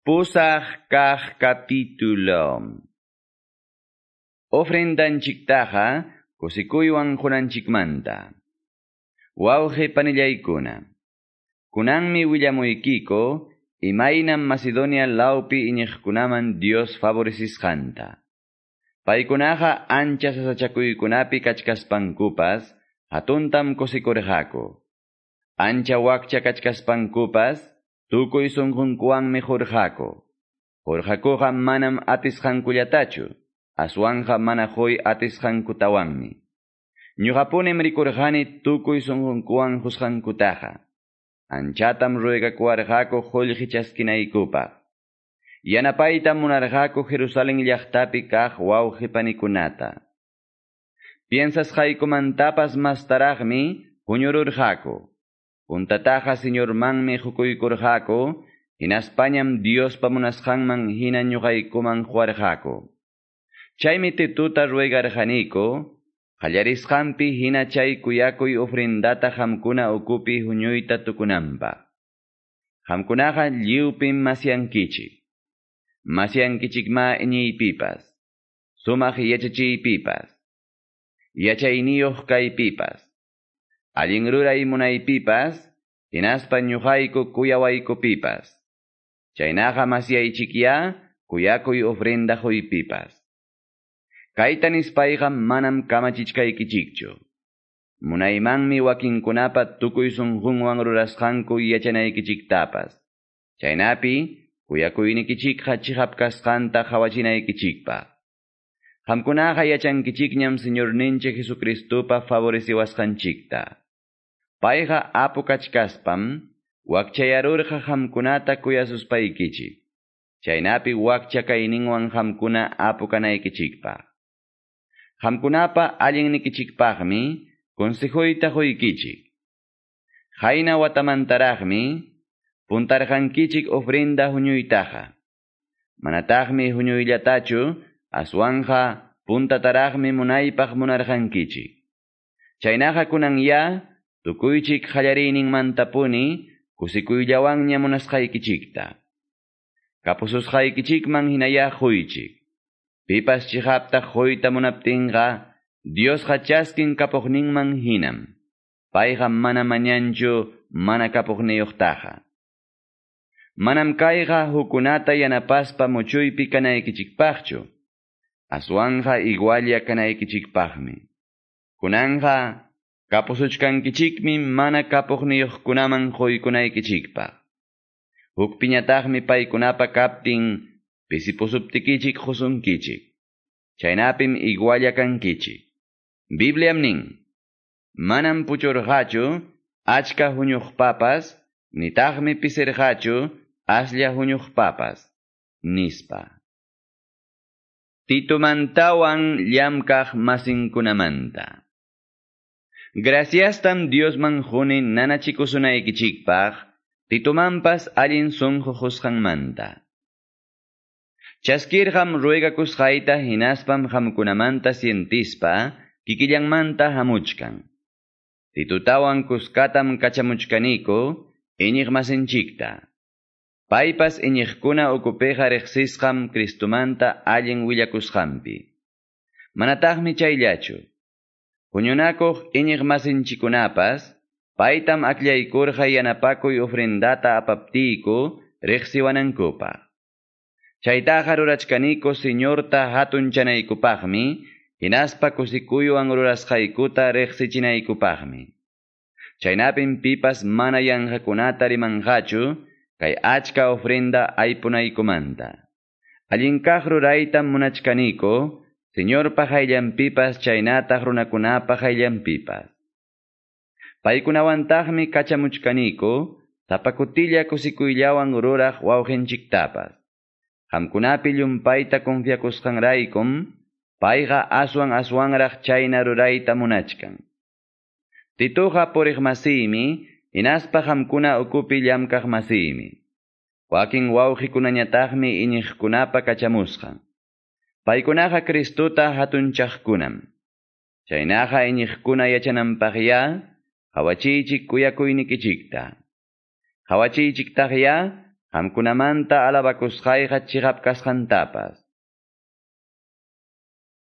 Pusaq kaq capítulo. Ofrendanchiktaqa kusikuywan junanchikmanta. Wauje panillaykuna. Kunanmi willamuykiko imaynam Macedonia laupi iñiqkunaman Dios favorecisqanta. Paykunaqa ancha sasachakuykunapi kachkaspankupas hatuntam kusikurqaku. Ancha wakcha kachkaspankupas tukuy sunqunkuwanmi hurqaku. Hurqakuqa manam atisqankullatachu, aswanja mana huy atisqankutawanmi. Ñuqapunim rikurqani tukuy sunqunkuwan husqankutaqa. Anchatam ruegakuwarqaku qullqi chaskinaykupaq. Yanapaytam munarqaku Jerusalén llaqtapi kaq wawqi panikunata. Piensasqaykumantapas mastaraqmi huñururqaku. Puntataqa señormanmi hukuykurqaku, hinaspañam Diospa munasqanman hina ñuqaykuman huarqaku. Chaymi tituta ruegarqaniku, qallarisqanpi hina chay kuyakuy ofrendata hamkuna ukupi huñuyta tukunanpaq. Hamkunaqa lliwpim masyankichik. Masyankichikma iñiypipas, sumaq yachachiypipas, yachayniyuq kaypipas, allin ruray munaypipas, hinaspa ñuqayku kuyawaykupipas. Chaynaqa masyaychikya kuyakuy ofrenda huypipas. Kayta nispayqa manam kamachichkaykichikchu. Munaymanmi wakinkunapa tukuy sunqunwan rurasqanku yachanaykichiktapas. Chaynapi kuyakuynikichikqa chihap kasqanta hawachinaykichikpaq. Qamkunaqa yachankichikñam Señorninchik Jesucristupa favoreciwasqanchikta. Payqa apu kachkaspam, wakchayarurqa qamkunata kuyasuspaykichin. Chaynapi wakcha kayninwan qamkuna apu kanaykichikpaq. Qamkunapa allinnikichikpaqmi consejuyta quykichik. Hayna watamantaraqmi puntarqankichik ofrenda huñuytaqa. Manataqmi huñuyllatachu aswanja puntataraqmi munaypaq munarqankichik. Chaynaqa kunanya tukuychik qallariyninmantapuni kusikuyllawanña munasqaykichikta. Kapususqaykichikman hinaya quychik. Pipas chihaptaq quyta munaptinqa Diosqa chaskin kapuqninman hinam. Payqa mana mañanchu mana kapuqniyuqtaqa. Manam kayqa hukunata yanapaspa muchuypi kanaykichikpaqchu. Aswanja igualla kanaykichikpaqmi. Kunanqa kapusuchkankichikmi mana kapuqniyuqkunaman quykunaykichikpaq. Huk piñataqmi paykunapa kaptin pisipusuptikichik husunkichik. Chaynapim igualla kankichik. Bibliam nin, manam puchurqachu achka huñuqpapas, nitaqmi pisirqachu aslla huñuqpapas, nispa. Titumantawan llamkaq masinkunamanta. Graciastam Diosman huni nanachikusunaykichikpaq, titumanpas allin sunqu husqanmanta. Chaskirqam ruegakusqayta hinaspam hamkunamanta sientispa, kikillanmanta hamuchkan. Titutawan kuskatam kachamuchkaniku, iñiq masinchikta. Paypas iñiqkuna ukupeqa riqsisqam Cristumanta allin willakusqanpi. Manataqmi chayllachu. Puñunakuq iñiq masinchikunapas, paytam aklaykurqa yanapakuy ofrendata apaptiyku riqsiwanankupaq. Chaytaqa rurachkaniku Señorta hatunchanaykupaqmi, hinaspa kusikuywan rurasqaykuta riqsichinaykupaqmi. Chaynapim pipas mana yanqakunata rimanqachu, kay achka ofrenda aypunaykumanta. Allinkaq ruraytam munachkaniku, Señorpa hayllanpipas chaynataq runakunapa hayllanpipas. Paykunawantaqmi kachamuchkaniku, tapakutilla kusikuyllawan ruraq wawqinchiktapas. Qamkunapi llumpayta confiakusqanraykum, payqa aswan aswanraq chayna rurayta munachkan. Tituqa puriq masiymi, hinaspa qamkuna ukupi llamkaq masiymi. Wakin wawqikunañataqmi iñiqkunapa kachamusqa. Paykunaqa Kristuta hatunchaqkunam. Chaynaqa iñiqkuna yachananpaqya, hawachiychik kuyakuynikichikta. Hawachiychiktaqya, Hamkunamanta alabakusqayqa chigap kasqantapas.